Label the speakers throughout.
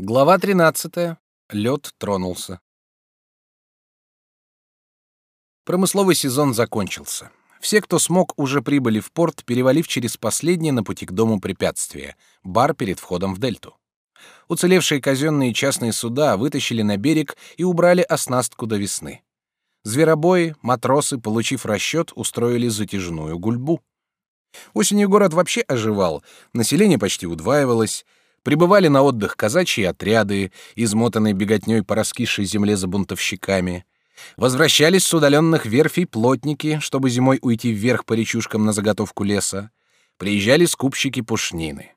Speaker 1: Глава 13. Лед тронулся. Промысловый сезон закончился. Все, кто смог, уже прибыли в порт, перевалив через последнее на пути к дому препятствие — бар перед входом в дельту. Уцелевшие казенные частные суда вытащили на берег и убрали оснастку до весны. Зверобои, матросы, получив расчет, устроили затяжную гульбу. Осенью город вообще оживал, население почти удваивалось — Прибывали на отдых казачьи отряды, измотанные беготней по раскисшей земле за бунтовщиками. Возвращались с удаленных верфей плотники, чтобы зимой уйти вверх по речушкам на заготовку леса. Приезжали скупщики пушнины.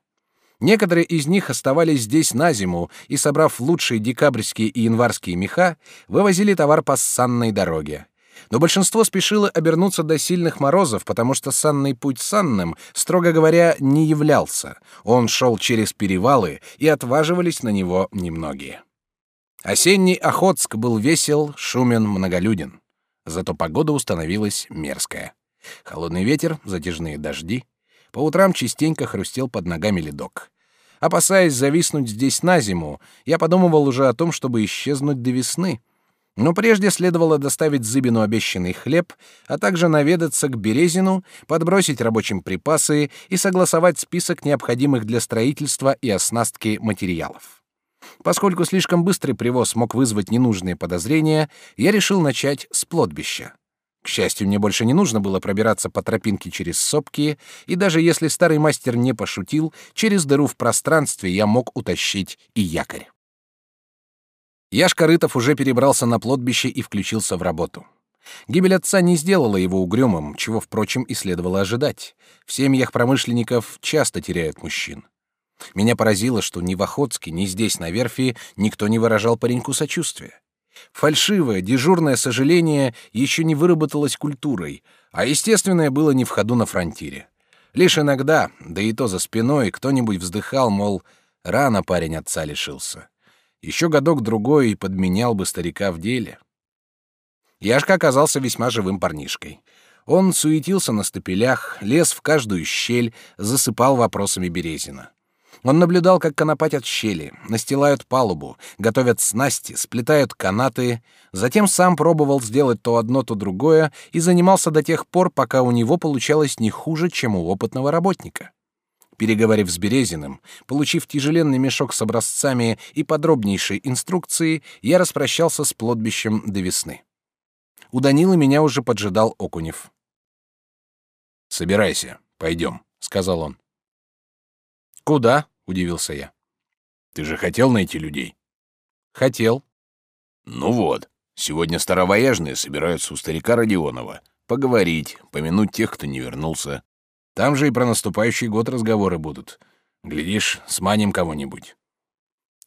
Speaker 1: Некоторые из них оставались здесь на зиму и, собрав лучшие декабрьские и январские меха, вывозили товар по санной дороге. Но большинство спешило обернуться до сильных морозов, потому что санный путь санным, строго говоря, не являлся. Он шел через перевалы, и отваживались на него немногие. Осенний Охотск был весел, шумен, многолюден. Зато погода установилась мерзкая. Холодный ветер, затяжные дожди. По утрам частенько хрустел под ногами ледок. Опасаясь зависнуть здесь на зиму, я подумывал уже о том, чтобы исчезнуть до весны — но прежде следовало доставить Зыбину обещанный хлеб, а также наведаться к Березину, подбросить рабочим припасы и согласовать список необходимых для строительства и оснастки материалов. Поскольку слишком быстрый привоз мог вызвать ненужные подозрения, я решил начать с плотбища. К счастью, мне больше не нужно было пробираться по тропинке через сопки, и даже если старый мастер не пошутил, через дыру в пространстве я мог утащить и якорь. Яшка Рытов уже перебрался на плотбище и включился в работу. Гибель отца не сделала его угрюмым, чего, впрочем, и следовало ожидать. В семьях промышленников часто теряют мужчин. Меня поразило, что ни в Охотске, ни здесь, на верфи, никто не выражал пареньку сочувствия. Фальшивое, дежурное сожаление еще не выработалось культурой, а естественное было не в ходу на фронтире. Лишь иногда, да и то за спиной, кто-нибудь вздыхал, мол, рано парень отца лишился. Еще годок-другой и подменял бы старика в деле. Яшка оказался весьма живым парнишкой. Он суетился на стапелях, лез в каждую щель, засыпал вопросами Березина. Он наблюдал, как конопатят щели, настилают палубу, готовят снасти, сплетают канаты, затем сам пробовал сделать то одно, то другое и занимался до тех пор, пока у него получалось не хуже, чем у опытного работника. Переговорив с Березиным, получив тяжеленный мешок с образцами и подробнейшие инструкции, я распрощался с плотбищем до весны. У Данилы меня уже поджидал Окунев.
Speaker 2: «Собирайся, пойдем», — сказал он.
Speaker 1: «Куда?» — удивился я.
Speaker 2: «Ты же хотел найти людей?»
Speaker 1: «Хотел».
Speaker 2: «Ну вот, сегодня старовояжные собираются у старика Родионова. Поговорить, помянуть тех, кто не вернулся. Там же и про наступающий год разговоры будут. Глядишь, сманим кого-нибудь.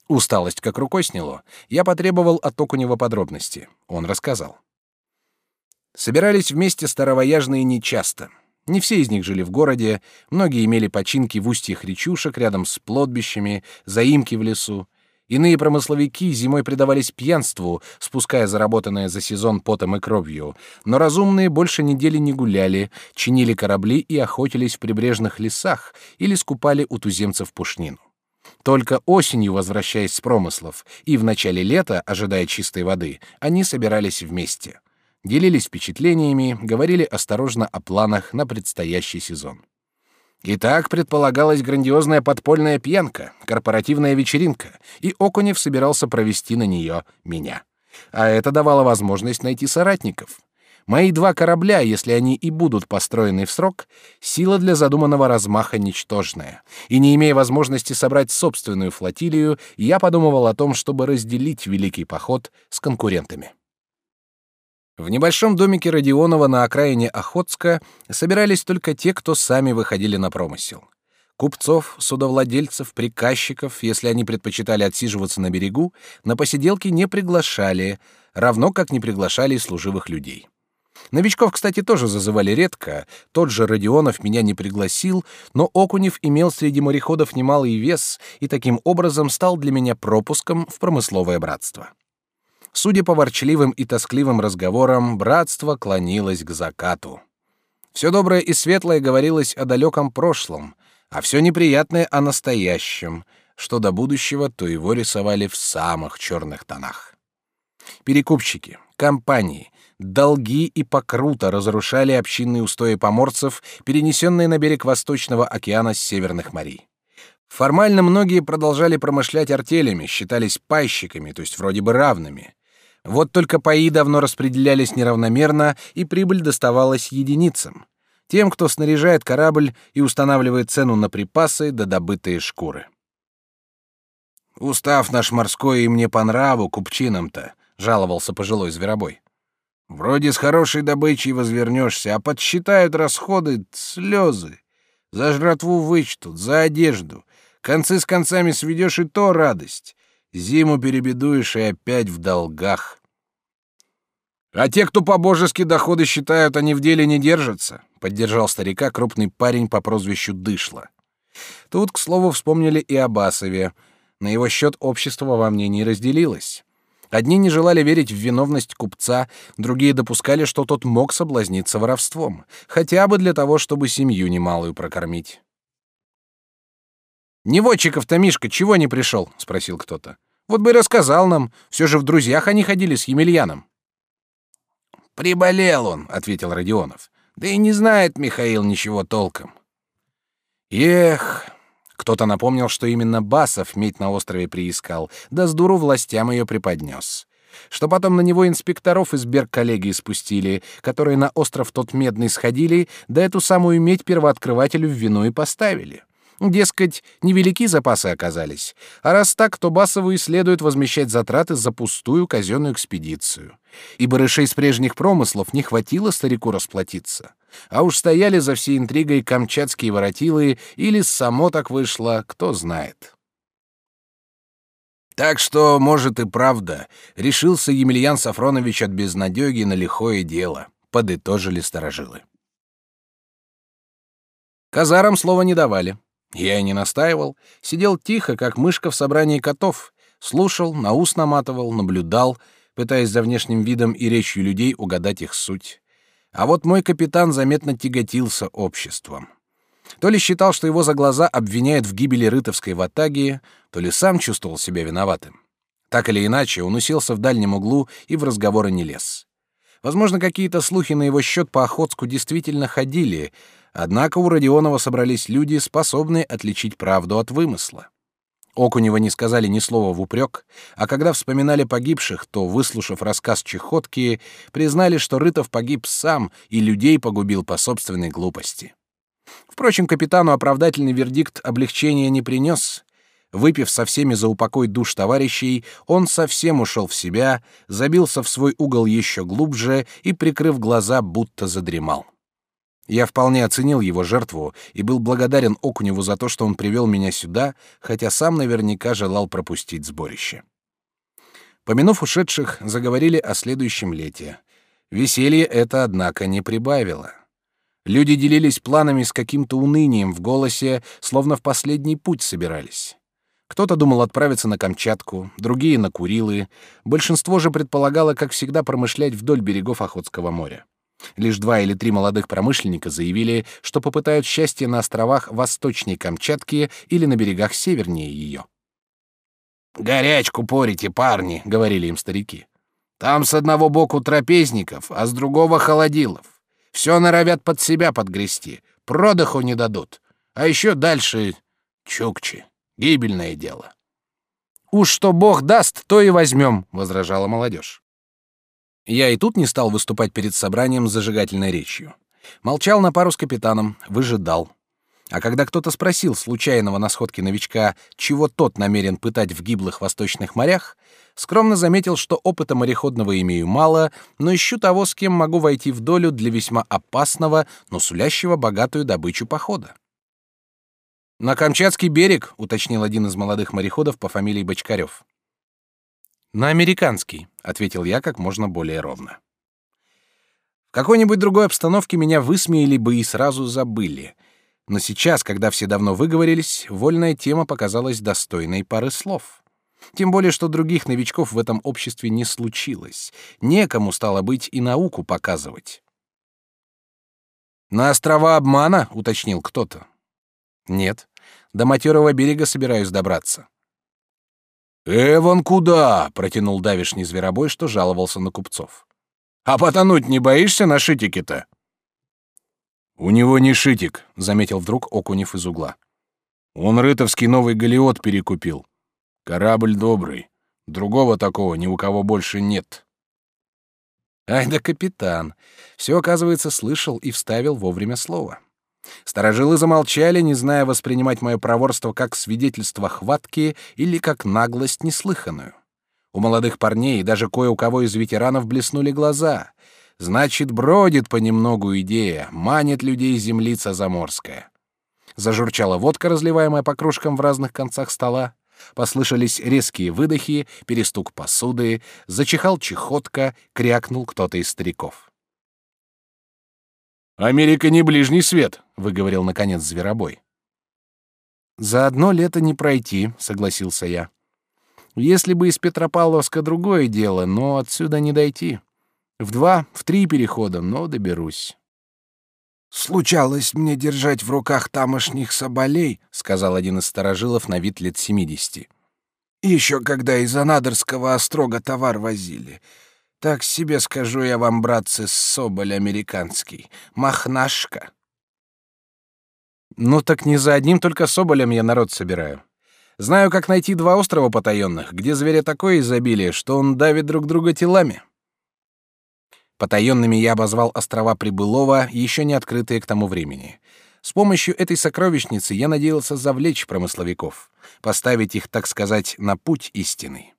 Speaker 1: Усталость как рукой сняло. Я потребовал от Окунева подробности. Он рассказал. Собирались вместе старовояжные нечасто. Не все из них жили в городе, многие имели починки в устьях речушек рядом с плотбищами, заимки в лесу. Иные промысловики зимой предавались пьянству, спуская заработанное за сезон потом и кровью, но разумные больше недели не гуляли, чинили корабли и охотились в прибрежных лесах или скупали у туземцев пушнину. Только осенью, возвращаясь с промыслов, и в начале лета, ожидая чистой воды, они собирались вместе. Делились впечатлениями, говорили осторожно о планах на предстоящий сезон. Итак, предполагалась грандиозная подпольная пьянка, корпоративная вечеринка, и Окунев собирался провести на нее меня. А это давало возможность найти соратников. Мои два корабля, если они и будут построены в срок, сила для задуманного размаха ничтожная. И не имея возможности собрать собственную флотилию, я подумывал о том, чтобы разделить великий поход с конкурентами. В небольшом домике Родионова на окраине Охотска собирались только те, кто сами выходили на промысел. Купцов, судовладельцев, приказчиков, если они предпочитали отсиживаться на берегу, на посиделки не приглашали, равно как не приглашали и служивых людей. Новичков, кстати, тоже зазывали редко. Тот же Родионов меня не пригласил, но Окунев имел среди мореходов немалый вес и таким образом стал для меня пропуском в промысловое братство. Судя по ворчливым и тоскливым разговорам, братство клонилось к закату. Все доброе и светлое говорилось о далеком прошлом, а все неприятное — о настоящем. Что до будущего, то его рисовали в самых черных тонах. Перекупщики, компании, долги и покруто разрушали общинные устои поморцев, перенесенные на берег Восточного океана с северных морей. Формально многие продолжали промышлять артелями, считались пайщиками, то есть вроде бы равными. Вот только паи давно распределялись неравномерно, и прибыль доставалась единицам. Тем, кто снаряжает корабль и устанавливает цену на припасы да добытые шкуры. «Устав наш морской и мне по нраву, купчинам-то», — жаловался пожилой зверобой. «Вроде с хорошей добычей возвернешься, а подсчитают расходы слезы. За жратву вычтут, за одежду. Концы с концами сведешь, и то радость. Зиму перебедуешь и опять в долгах. А те, кто по-божески доходы считают, они в деле не держатся, поддержал старика крупный парень по прозвищу Дышло. Тут, к слову, вспомнили и о Басове. На его счет общество во мнении разделилось. Одни не желали верить в виновность купца, другие допускали, что тот мог соблазниться воровством, хотя бы для того, чтобы семью немалую прокормить. «Неводчиков-то Мишка чего не пришел?» — спросил кто-то. Вот бы рассказал нам. Все же в друзьях они ходили с Емельяном. Приболел он, ответил Родионов. Да и не знает Михаил ничего толком. Эх, кто-то напомнил, что именно Басов медь на острове приискал, да с дуру властям ее преподнес. Что потом на него инспекторов из Берг-коллегии спустили, которые на остров тот медный сходили, да эту самую медь первооткрывателю в вину и поставили. Дескать, невелики запасы оказались, а раз так, то Басову и следует возмещать затраты за пустую казенную экспедицию. И барышей с прежних промыслов не хватило старику расплатиться. А уж стояли за всей интригой камчатские воротилы, или само так вышло, кто знает. Так что, может и правда, решился Емельян Сафронович от безнадёги на лихое дело, подытожили сторожилы. Казарам слова не давали. Я и не настаивал, сидел тихо, как мышка в собрании котов, слушал, на ус наматывал, наблюдал, пытаясь за внешним видом и речью людей угадать их суть. А вот мой капитан заметно тяготился обществом. То ли считал, что его за глаза обвиняют в гибели рытовской ватаги, то ли сам чувствовал себя виноватым. Так или иначе, он уселся в дальнем углу и в разговоры не лез. Возможно, какие-то слухи на его счет по Охотску действительно ходили, Однако у Родионова собрались люди, способные отличить правду от вымысла. Окунева не сказали ни слова в упрек, а когда вспоминали погибших, то, выслушав рассказ Чехотки, признали, что Рытов погиб сам и людей погубил по собственной глупости. Впрочем, капитану оправдательный вердикт облегчения не принес. Выпив со всеми за упокой душ товарищей, он совсем ушел в себя, забился в свой угол еще глубже и, прикрыв глаза, будто задремал. Я вполне оценил его жертву и был благодарен Окуневу за то, что он привел меня сюда, хотя сам наверняка желал пропустить сборище. Помянув ушедших, заговорили о следующем лете. Веселье это, однако, не прибавило. Люди делились планами с каким-то унынием в голосе, словно в последний путь собирались. Кто-то думал отправиться на Камчатку, другие — на Курилы. Большинство же предполагало, как всегда, промышлять вдоль берегов Охотского моря. Лишь два или три молодых промышленника заявили, что попытают счастье на островах восточней Камчатки или на берегах севернее ее. «Горячку порите, парни», — говорили им старики. «Там с одного боку трапезников, а с другого — холодилов. Все норовят под себя подгрести, продыху не дадут. А еще дальше — чукчи. Гибельное дело». «Уж что Бог даст, то и возьмем», — возражала молодежь. Я и тут не стал выступать перед собранием с зажигательной речью. Молчал на пару с капитаном, выжидал. А когда кто-то спросил случайного на сходке новичка, чего тот намерен пытать в гиблых восточных морях, скромно заметил, что опыта мореходного имею мало, но ищу того, с кем могу войти в долю для весьма опасного, но сулящего богатую добычу похода. «На Камчатский берег», — уточнил один из молодых мореходов по фамилии Бочкарев. На американский, ответил я как можно более ровно. В какой-нибудь другой обстановке меня высмеяли бы и сразу забыли. Но сейчас, когда все давно выговорились, вольная тема показалась достойной пары слов. Тем более, что других новичков в этом обществе не случилось. Некому стало быть и науку показывать. На острова обмана, уточнил кто-то. Нет, до матерого берега собираюсь добраться. Эван куда? протянул давишний зверобой, что жаловался на купцов. А потонуть не боишься на шитике-то? У него не шитик, заметил вдруг Окунев из угла. Он рытовский новый галеот перекупил. Корабль добрый. Другого такого ни у кого больше нет. Ай да капитан. Все, оказывается, слышал и вставил вовремя слово. Старожилы замолчали, не зная воспринимать мое проворство как свидетельство хватки или как наглость неслыханную. У молодых парней и даже кое у кого из ветеранов блеснули глаза. Значит, бродит понемногу идея, манит людей землица заморская. Зажурчала водка, разливаемая по кружкам в разных концах стола. Послышались резкие выдохи, перестук посуды, зачихал чехотка, крякнул кто-то из стариков. «Америка не ближний свет», — выговорил наконец Зверобой. «За одно лето не пройти», — согласился я. «Если бы из Петропавловска другое дело, но отсюда не дойти. В два, в три перехода, но доберусь».
Speaker 3: «Случалось мне держать в руках тамошних соболей», — сказал один из старожилов на вид лет семидесяти. «Еще когда из Анадырского острога товар возили. Так себе скажу я вам, братцы, соболь американский. Махнашка».
Speaker 1: «Ну так не за одним только соболем я народ собираю. Знаю, как найти два острова потаенных, где зверя такое изобилие, что он давит друг друга телами». Потаенными я обозвал острова Прибылова, еще не открытые к тому времени. С помощью этой сокровищницы я надеялся завлечь промысловиков, поставить их, так сказать, на путь истины.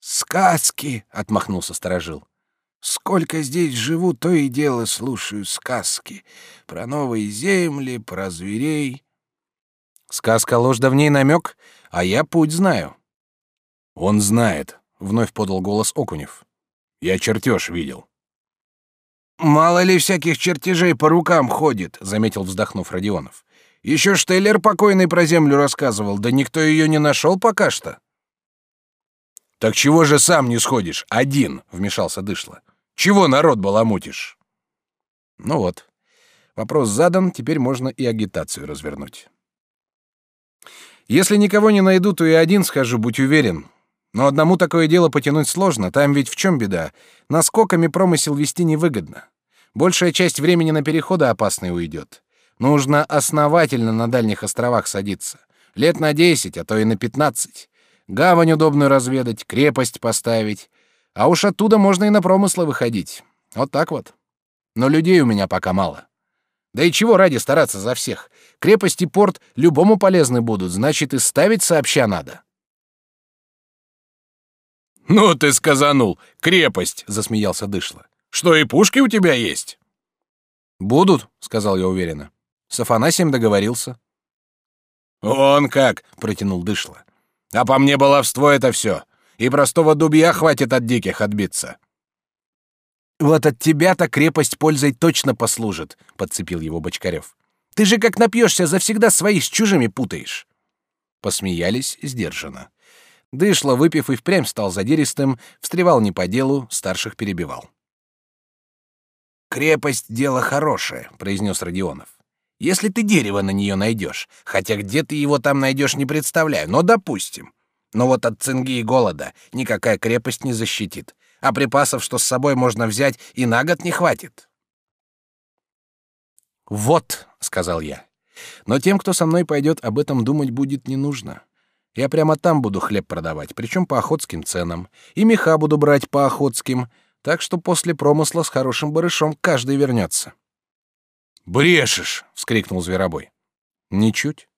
Speaker 3: «Сказки!» — отмахнулся сторожил. «Сколько здесь живу, то и дело слушаю сказки. Про новые земли, про зверей».
Speaker 1: «Сказка ложь давней намек, а я путь знаю».
Speaker 2: «Он знает», — вновь подал голос Окунев. Я чертеж видел.
Speaker 3: Мало ли всяких чертежей по рукам ходит, заметил вздохнув Родионов. Еще Штейлер покойный про землю рассказывал, да никто ее не нашел пока что.
Speaker 2: Так чего же сам не сходишь один? Вмешался Дышло. Чего народ баламутишь?
Speaker 1: Ну вот, вопрос задан, теперь можно и агитацию развернуть. Если никого не найду, то и один схожу, будь уверен. Но одному такое дело потянуть сложно, там ведь в чем беда? Наскоками промысел вести невыгодно. Большая часть времени на переходы опасной уйдет. Нужно основательно на дальних островах садиться. Лет на десять, а то и на пятнадцать. Гавань удобную разведать, крепость поставить. А уж оттуда можно и на промыслы выходить. Вот так вот. Но людей у меня пока мало. Да и чего ради стараться за всех? Крепость и порт любому полезны будут, значит, и ставить сообща надо.
Speaker 2: «Ну ты сказанул! Крепость!» — засмеялся Дышло. «Что, и пушки у тебя есть?»
Speaker 1: «Будут», — сказал я уверенно. С Афанасием договорился.
Speaker 2: «Он как!» — протянул Дышло. «А по мне баловство это все. И простого дубья хватит от диких отбиться».
Speaker 1: «Вот от тебя-то крепость пользой точно послужит», — подцепил его Бочкарев. «Ты же как напьешься, завсегда своих с чужими путаешь». Посмеялись сдержанно. Дышло, выпив и впрямь стал задиристым, встревал не по делу, старших перебивал.
Speaker 3: «Крепость — дело хорошее», — произнес Родионов. «Если ты дерево на нее найдешь, хотя где ты его там найдешь, не представляю, но допустим. Но вот от цинги и голода никакая крепость не защитит, а припасов, что с собой можно взять, и на год не хватит».
Speaker 1: «Вот», — сказал я, — «но тем, кто со мной пойдет, об этом думать будет не нужно. Я прямо там буду хлеб продавать, причем по охотским ценам. И меха буду брать по охотским, так что после промысла с хорошим барышом каждый вернется.
Speaker 2: «Брешешь!» — вскрикнул Зверобой.
Speaker 1: «Ничуть.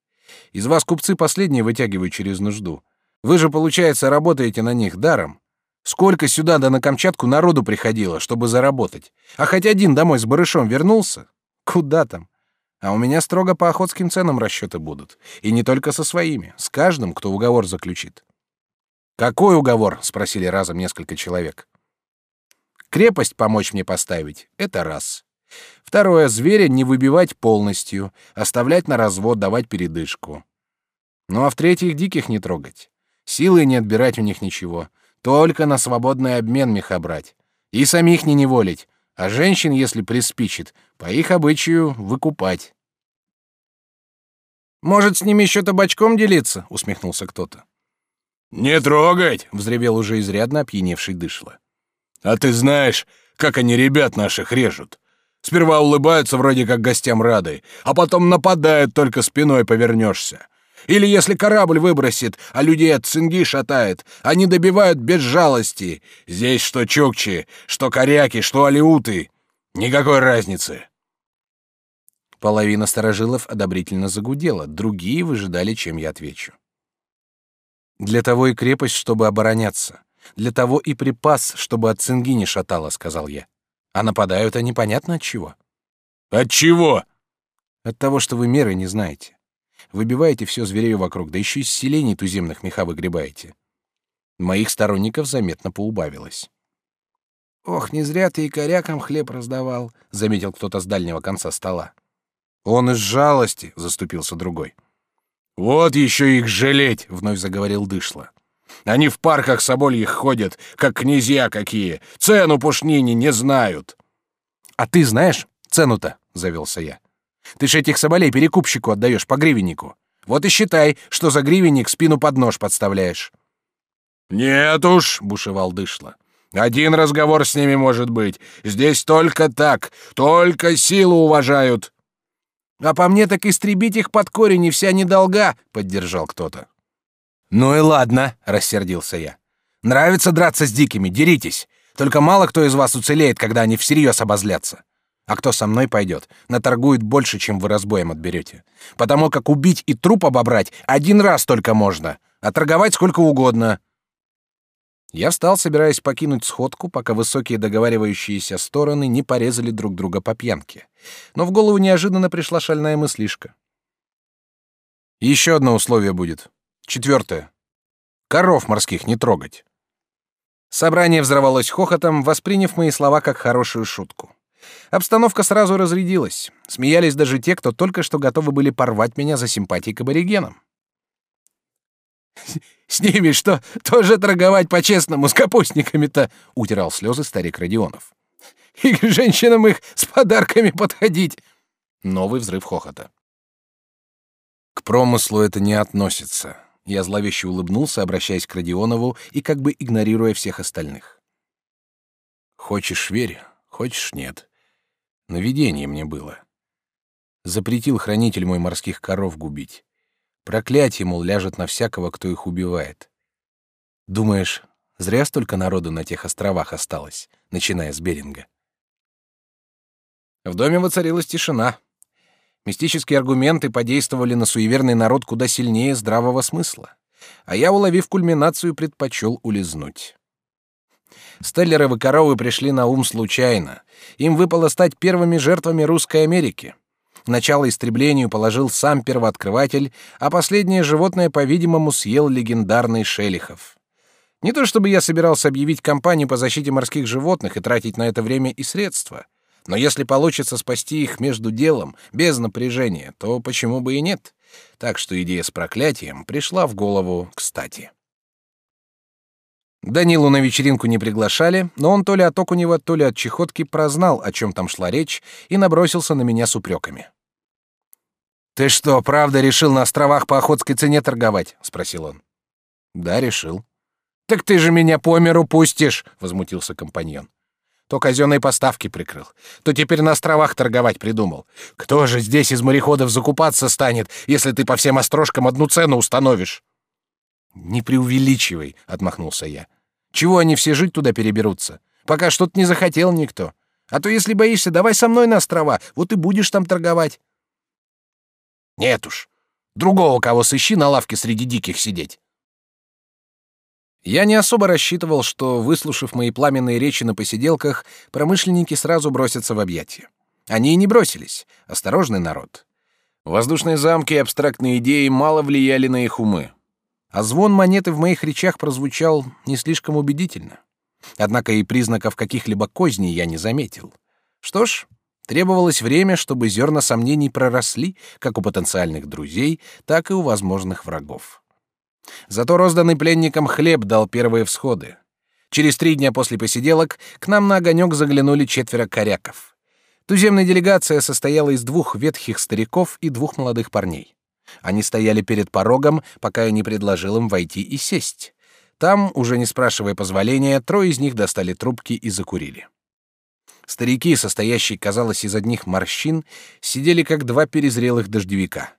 Speaker 1: Из вас купцы последние вытягивают через нужду. Вы же, получается, работаете на них даром. Сколько сюда да на Камчатку народу приходило, чтобы заработать. А хоть один домой с барышом вернулся? Куда там? А у меня строго по охотским ценам расчеты будут. И не только со своими, с каждым, кто уговор заключит. «Какой уговор?» — спросили разом несколько человек. «Крепость помочь мне поставить — это раз. Второе — зверя не выбивать полностью, оставлять на развод, давать передышку. Ну а в-третьих, диких не трогать. Силы не отбирать у них ничего, только на свободный обмен меха брать. И самих не неволить, а женщин, если приспичит, по их обычаю выкупать. Может, с ними еще табачком делиться? усмехнулся кто-то.
Speaker 2: Не трогать,
Speaker 1: взревел уже изрядно опьяневший дышло.
Speaker 2: А ты знаешь, как они ребят наших режут? Сперва улыбаются вроде как гостям рады, а потом нападают, только спиной повернешься. Или если корабль выбросит, а людей от цинги шатает, они добивают без жалости. Здесь что чукчи, что коряки, что алиуты. Никакой разницы.
Speaker 1: Половина сторожилов одобрительно загудела, другие выжидали, чем я отвечу. Для того и крепость, чтобы обороняться. Для того и припас, чтобы от цинги не шатало, сказал я. А нападают они понятно от чего.
Speaker 2: От чего?
Speaker 1: От того, что вы меры не знаете. Выбиваете все зверею вокруг, да еще из селений туземных меха выгребаете. Моих сторонников заметно поубавилось. «Ох, не зря ты и корякам хлеб раздавал», — заметил кто-то с дальнего конца стола. «Он из жалости», — заступился другой.
Speaker 2: «Вот еще их жалеть», — вновь заговорил Дышло. «Они в парках собольих ходят, как князья какие, цену пушнине не знают».
Speaker 1: «А ты знаешь цену-то?» — завелся я. Ты ж этих соболей перекупщику отдаешь по гривеннику. Вот и считай, что за гривенник спину под нож подставляешь.
Speaker 2: Нет уж, бушевал дышло. Один разговор с ними может быть. Здесь только так, только силу уважают.
Speaker 1: А по мне так истребить их под корень и вся недолга, поддержал кто-то. Ну и ладно, рассердился я. Нравится драться с дикими, деритесь. Только мало кто из вас уцелеет, когда они всерьез обозлятся. А кто со мной пойдет, наторгует больше, чем вы разбоем отберете. Потому как убить и труп обобрать один раз только можно, а торговать сколько угодно. Я встал, собираясь покинуть сходку, пока высокие договаривающиеся стороны не порезали друг друга по пьянке. Но в голову неожиданно пришла шальная мыслишка. Еще одно условие будет. Четвертое. Коров морских не трогать. Собрание взорвалось хохотом, восприняв мои слова как хорошую шутку. Обстановка сразу разрядилась. Смеялись даже те, кто только что готовы были порвать меня за симпатии к аборигенам. «С ними что, тоже торговать по-честному с капустниками-то?» — утирал слезы старик Родионов. «И к женщинам их с подарками подходить!» Новый взрыв хохота. «К промыслу это не относится», — я зловеще улыбнулся, обращаясь к Родионову и как бы игнорируя всех остальных. «Хочешь — верь, хочешь — нет. Навидение мне было. Запретил хранитель мой морских коров губить. Проклятие, мол, ляжет на всякого, кто их убивает. Думаешь, зря столько народу на тех островах осталось, начиная с Беринга? В доме воцарилась тишина. Мистические аргументы подействовали на суеверный народ куда сильнее здравого смысла, а я, уловив кульминацию, предпочел улизнуть. Стеллеровы коровы пришли на ум случайно. Им выпало стать первыми жертвами русской Америки. Начало истреблению положил сам первооткрыватель, а последнее животное, по-видимому, съел легендарный Шелихов. Не то чтобы я собирался объявить кампанию по защите морских животных и тратить на это время и средства, но если получится спасти их между делом, без напряжения, то почему бы и нет? Так что идея с проклятием пришла в голову кстати. Данилу на вечеринку не приглашали, но он то ли от Окунева, то ли от чехотки прознал, о чем там шла речь, и набросился на меня с упреками. «Ты что, правда решил на островах по охотской цене торговать?» — спросил он. «Да, решил». «Так ты же меня по миру пустишь!» — возмутился компаньон. То казенные поставки прикрыл, то теперь на островах торговать придумал. Кто же здесь из мореходов закупаться станет, если ты по всем острожкам одну цену установишь? Не преувеличивай, отмахнулся я. Чего они все жить туда переберутся? Пока что-то не захотел никто. А то если боишься, давай со мной на острова, вот и будешь там торговать. Нет уж. Другого кого сыщи на лавке среди диких сидеть. Я не особо рассчитывал, что, выслушав мои пламенные речи на посиделках, промышленники сразу бросятся в объятия. Они и не бросились. Осторожный народ. Воздушные замки и абстрактные идеи мало влияли на их умы а звон монеты в моих речах прозвучал не слишком убедительно. Однако и признаков каких-либо козней я не заметил. Что ж, требовалось время, чтобы зерна сомнений проросли как у потенциальных друзей, так и у возможных врагов. Зато розданный пленникам хлеб дал первые всходы. Через три дня после посиделок к нам на огонек заглянули четверо коряков. Туземная делегация состояла из двух ветхих стариков и двух молодых парней. Они стояли перед порогом, пока я не предложил им войти и сесть. Там, уже не спрашивая позволения, трое из них достали трубки и закурили. Старики, состоящие, казалось, из одних морщин, сидели как два перезрелых дождевика.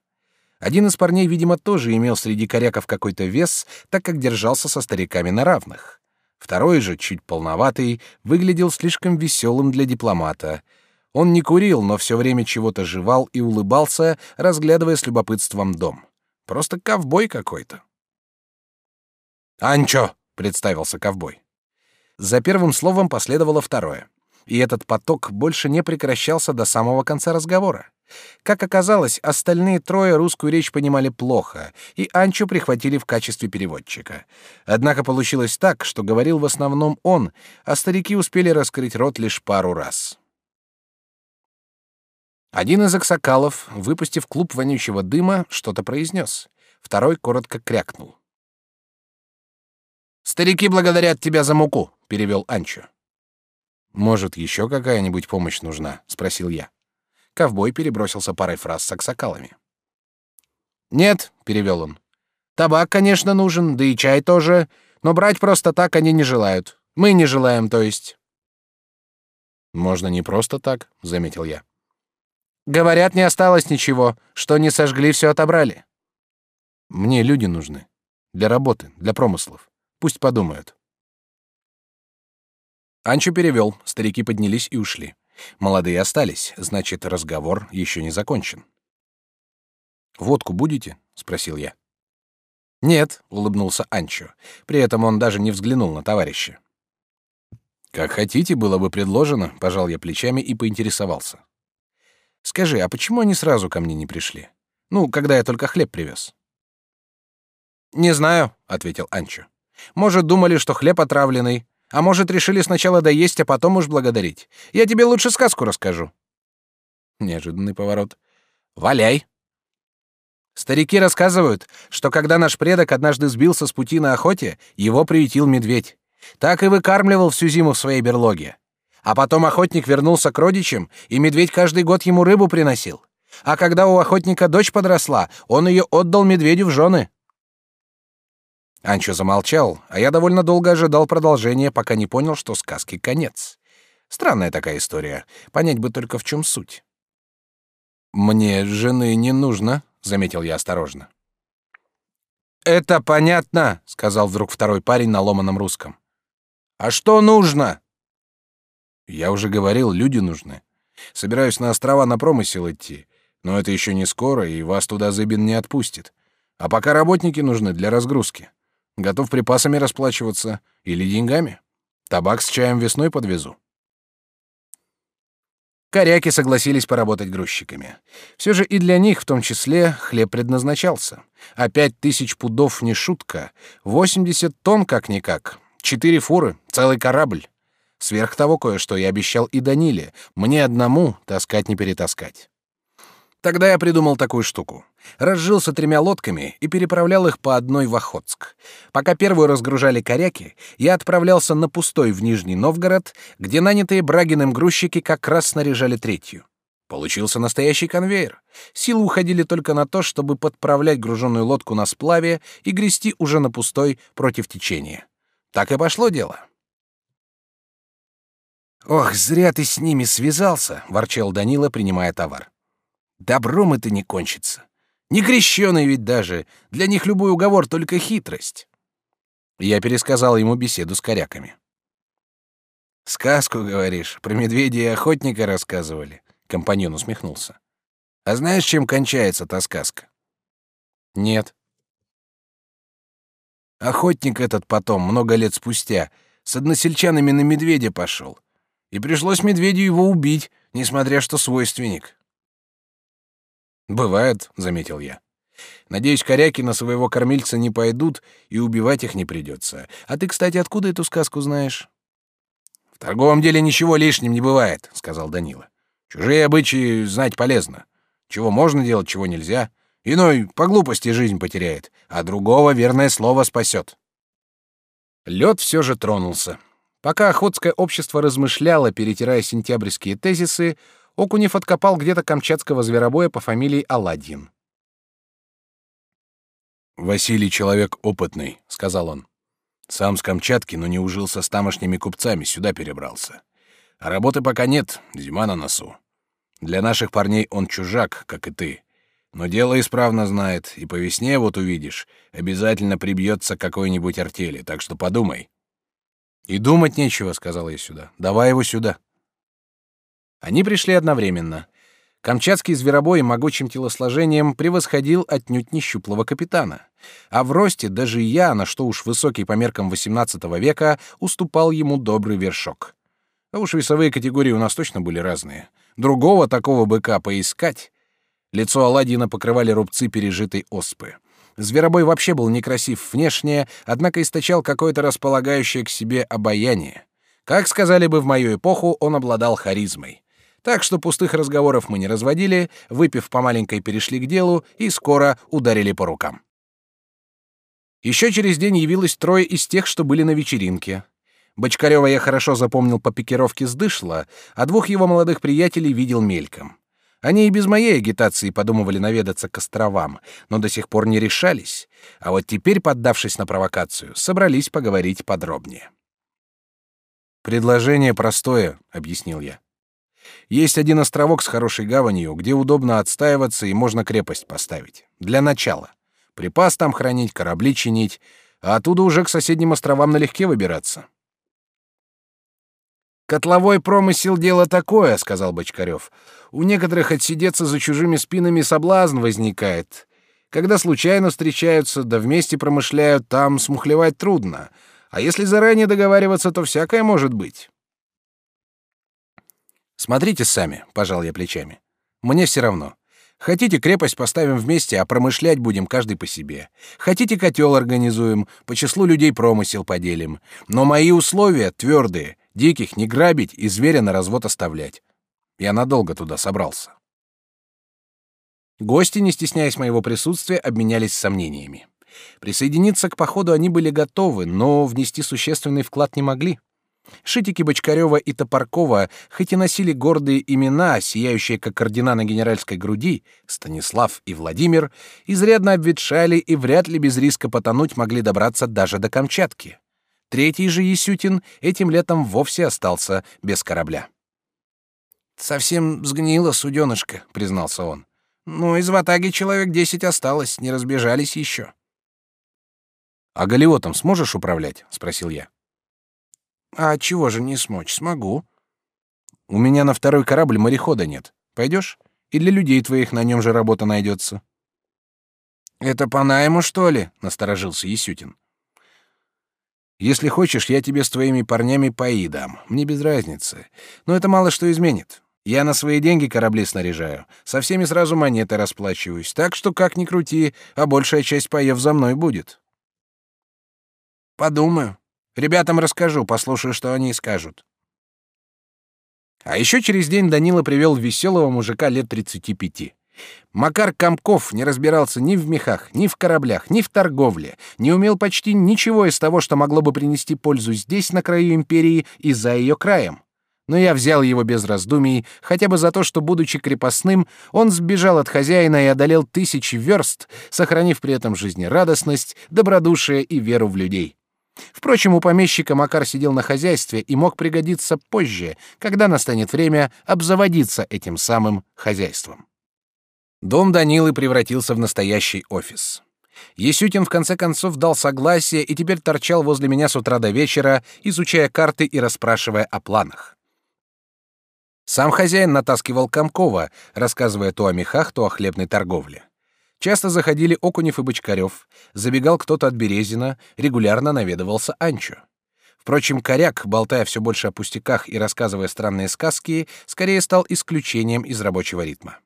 Speaker 1: Один из парней, видимо, тоже имел среди коряков какой-то вес, так как держался со стариками на равных. Второй же, чуть полноватый, выглядел слишком веселым для дипломата. Он не курил, но все время чего-то жевал и улыбался, разглядывая с любопытством дом. Просто ковбой какой-то. «Анчо!» — представился ковбой. За первым словом последовало второе. И этот поток больше не прекращался до самого конца разговора. Как оказалось, остальные трое русскую речь понимали плохо, и Анчу прихватили в качестве переводчика. Однако получилось так, что говорил в основном он, а старики успели раскрыть рот лишь пару раз. Один из аксакалов, выпустив клуб вонючего дыма, что-то произнес. Второй коротко крякнул. «Старики благодарят тебя за муку», — перевел Анчо. «Может, еще какая-нибудь помощь нужна?» — спросил я. Ковбой перебросился парой фраз с аксакалами. «Нет», — перевел он. «Табак, конечно, нужен, да и чай тоже, но брать просто так они не желают. Мы не желаем, то есть». «Можно не просто так», — заметил я. «Говорят, не осталось ничего, что не сожгли, все отобрали». «Мне люди нужны. Для работы, для промыслов. Пусть подумают». Анчо перевел, старики поднялись и ушли. Молодые остались, значит, разговор еще не закончен. «Водку будете?» — спросил я. «Нет», — улыбнулся Анчо. При этом он даже не взглянул на товарища. «Как хотите, было бы предложено», — пожал я плечами и поинтересовался. «Скажи, а почему они сразу ко мне не пришли? Ну, когда я только хлеб привез?» «Не знаю», — ответил Анчо. «Может, думали, что хлеб отравленный, а может, решили сначала доесть, а потом уж благодарить. Я тебе лучше сказку расскажу. Неожиданный поворот. Валяй. Старики рассказывают, что когда наш предок однажды сбился с пути на охоте, его приютил медведь. Так и выкармливал всю зиму в своей берлоге. А потом охотник вернулся к родичам, и медведь каждый год ему рыбу приносил. А когда у охотника дочь подросла, он ее отдал медведю в жены. Анчо замолчал, а я довольно долго ожидал продолжения, пока не понял, что сказки конец. Странная такая история. Понять бы только в чем суть. Мне жены не нужно, заметил я осторожно. Это понятно, сказал вдруг второй парень на ломаном русском. А что нужно? Я уже говорил, люди нужны. Собираюсь на острова на промысел идти, но это еще не скоро, и вас туда Зыбин не отпустит. А пока работники нужны для разгрузки. Готов припасами расплачиваться или деньгами. Табак с чаем весной подвезу. Коряки согласились поработать грузчиками. Все же и для них, в том числе, хлеб предназначался. А пять тысяч пудов не шутка, восемьдесят тонн как-никак, четыре фуры, целый корабль. Сверх того кое-что я обещал и Даниле, мне одному таскать не перетаскать. Тогда я придумал такую штуку. Разжился тремя лодками и переправлял их по одной в Охотск. Пока первую разгружали коряки, я отправлялся на пустой в Нижний Новгород, где нанятые Брагиным грузчики как раз снаряжали третью. Получился настоящий конвейер. Силы уходили только на то, чтобы подправлять груженную лодку на сплаве и грести уже на пустой против течения. Так и пошло дело. «Ох, зря ты с ними связался», — ворчал Данила, принимая товар. Добром это не кончится. Не крещеный ведь даже. Для них любой уговор — только хитрость. Я пересказал ему беседу с коряками. «Сказку, говоришь, про медведя и охотника рассказывали?» Компаньон усмехнулся. «А знаешь, чем кончается та сказка?» «Нет». Охотник этот потом, много лет спустя, с односельчанами на медведя пошел. И пришлось медведю его убить, несмотря что свойственник. Бывает, заметил я. Надеюсь, коряки на своего кормильца не пойдут и убивать их не придется. А ты, кстати, откуда эту сказку знаешь? В торговом деле ничего лишним не бывает, сказал Данила. Чужие обычаи знать полезно. Чего можно делать, чего нельзя. Иной по глупости жизнь потеряет, а другого верное слово спасет. Лед все же тронулся. Пока охотское общество размышляло, перетирая сентябрьские тезисы, Окунев откопал где-то камчатского зверобоя по фамилии Аладдин.
Speaker 2: «Василий человек опытный», — сказал он. Сам с Камчатки, но не ужился с тамошними купцами, сюда перебрался. А работы пока нет, зима на носу. Для наших парней он чужак, как и ты. Но дело исправно знает, и по весне, вот увидишь, обязательно прибьется какой-нибудь артели, так что подумай.
Speaker 1: «И думать нечего», — сказал я сюда. «Давай его сюда». Они пришли одновременно. Камчатский зверобой могучим телосложением превосходил отнюдь не щуплого капитана. А в росте даже я, на что уж высокий по меркам XVIII века, уступал ему добрый вершок. А уж весовые категории у нас точно были разные. Другого такого быка поискать. Лицо Аладдина покрывали рубцы пережитой оспы. Зверобой вообще был некрасив внешне, однако источал какое-то располагающее к себе обаяние. Как сказали бы в мою эпоху, он обладал харизмой. Так что пустых разговоров мы не разводили, выпив по маленькой перешли к делу и скоро ударили по рукам. Еще через день явилось трое из тех, что были на вечеринке. Бочкарева я хорошо запомнил по пикировке с Дышла, а двух его молодых приятелей видел мельком. Они и без моей агитации подумывали наведаться к островам, но до сих пор не решались, а вот теперь, поддавшись на провокацию, собрались поговорить подробнее. «Предложение простое», — объяснил я. «Есть один островок с хорошей гаванью, где удобно отстаиваться и можно крепость поставить. Для начала. Припас там хранить, корабли чинить, а оттуда уже к соседним островам налегке выбираться». «Котловой промысел — дело такое», — сказал Бочкарев. «У некоторых отсидеться за чужими спинами соблазн возникает. Когда случайно встречаются, да вместе промышляют, там смухлевать трудно. А если заранее договариваться, то всякое может быть». «Смотрите сами», — пожал я плечами. «Мне все равно. Хотите, крепость поставим вместе, а промышлять будем каждый по себе. Хотите, котел организуем, по числу людей промысел поделим. Но мои условия твердые. Диких не грабить и зверя на развод оставлять. Я надолго туда собрался. Гости, не стесняясь моего присутствия, обменялись сомнениями. Присоединиться к походу они были готовы, но внести существенный вклад не могли. Шитики Бочкарева и Топоркова, хоть и носили гордые имена, сияющие как ордена на генеральской груди, Станислав и Владимир, изрядно обветшали и вряд ли без риска потонуть могли добраться даже до Камчатки. Третий же Есютин этим летом вовсе остался без корабля. «Совсем сгнило, суденышко», — признался он. «Ну, из ватаги человек десять осталось, не разбежались еще». «А галиотом сможешь управлять?» — спросил я. «А чего же не смочь? Смогу». «У меня на второй корабль морехода нет. Пойдешь? И для людей твоих на нем же работа найдется». «Это по найму, что ли?» — насторожился Есютин. Если хочешь, я тебе с твоими парнями паи дам. Мне без разницы. Но это мало что изменит. Я на свои деньги корабли снаряжаю. Со всеми сразу монеты расплачиваюсь. Так что, как ни крути, а большая часть паев за мной будет. Подумаю. Ребятам расскажу, послушаю, что они скажут. А еще через день Данила привел веселого мужика лет тридцати пяти. Макар Комков не разбирался ни в мехах, ни в кораблях, ни в торговле, не умел почти ничего из того, что могло бы принести пользу здесь, на краю империи, и за ее краем. Но я взял его без раздумий, хотя бы за то, что, будучи крепостным, он сбежал от хозяина и одолел тысячи верст, сохранив при этом жизнерадостность, добродушие и веру в людей. Впрочем, у помещика Макар сидел на хозяйстве и мог пригодиться позже, когда настанет время обзаводиться этим самым хозяйством. Дом Данилы превратился в настоящий офис. Есютин в конце концов дал согласие и теперь торчал возле меня с утра до вечера, изучая карты и расспрашивая о планах. Сам хозяин натаскивал Комкова, рассказывая то о мехах, то о хлебной торговле. Часто заходили Окунев и Бочкарев, забегал кто-то от Березина, регулярно наведывался Анчо. Впрочем, Коряк, болтая все больше о пустяках и рассказывая странные сказки, скорее стал исключением из рабочего ритма.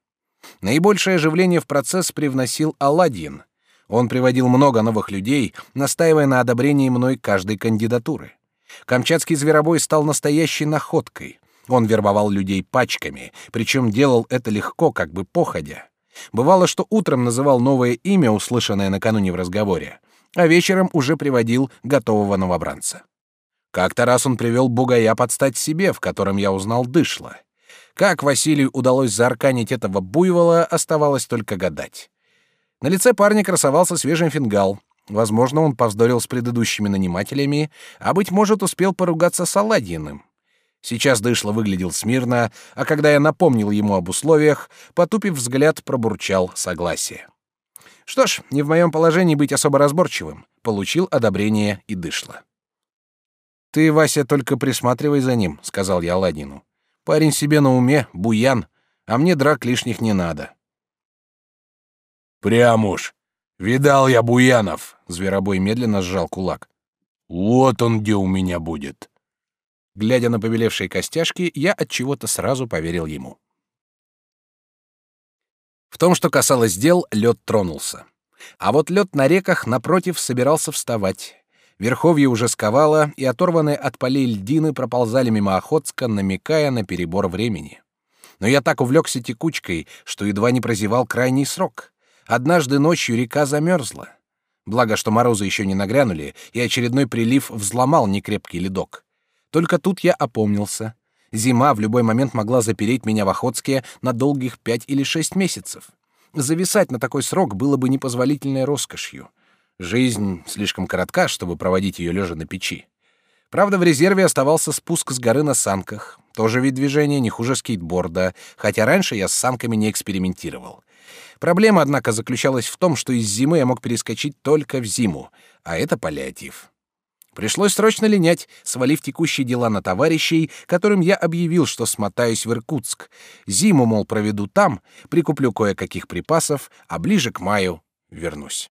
Speaker 1: Наибольшее оживление в процесс привносил Аладдин. Он приводил много новых людей, настаивая на одобрении мной каждой кандидатуры. Камчатский зверобой стал настоящей находкой. Он вербовал людей пачками, причем делал это легко, как бы походя. Бывало, что утром называл новое имя, услышанное накануне в разговоре, а вечером уже приводил готового новобранца. Как-то раз он привел бугая подстать себе, в котором я узнал дышло. Как Василию удалось заарканить этого буйвола, оставалось только гадать. На лице парня красовался свежий фингал. Возможно, он повздорил с предыдущими нанимателями, а, быть может, успел поругаться с Аладдиным. Сейчас Дышло выглядел смирно, а когда я напомнил ему об условиях, потупив взгляд, пробурчал согласие. Что ж, не в моем положении быть особо разборчивым. Получил одобрение и Дышло. «Ты, Вася, только присматривай за ним», — сказал я Аладдину. «Парень себе на уме, буян, а мне драк лишних не надо».
Speaker 2: «Прям уж. Видал я буянов», — Зверобой медленно сжал кулак. «Вот он где у меня будет».
Speaker 1: Глядя на побелевшие костяшки, я от чего-то сразу поверил ему. В том, что касалось дел, лед тронулся. А вот лед на реках напротив собирался вставать. Верховье уже сковало, и оторванные от полей льдины проползали мимо Охотска, намекая на перебор времени. Но я так увлекся текучкой, что едва не прозевал крайний срок. Однажды ночью река замерзла. Благо, что морозы еще не нагрянули, и очередной прилив взломал некрепкий ледок. Только тут я опомнился. Зима в любой момент могла запереть меня в Охотске на долгих пять или шесть месяцев. Зависать на такой срок было бы непозволительной роскошью. Жизнь слишком коротка, чтобы проводить ее лежа на печи. Правда, в резерве оставался спуск с горы на санках. Тоже вид движения не хуже скейтборда, хотя раньше я с санками не экспериментировал. Проблема, однако, заключалась в том, что из зимы я мог перескочить только в зиму, а это паллиатив. Пришлось срочно линять, свалив текущие дела на товарищей, которым я объявил, что смотаюсь в Иркутск. Зиму, мол, проведу там, прикуплю кое-каких припасов, а ближе к маю вернусь.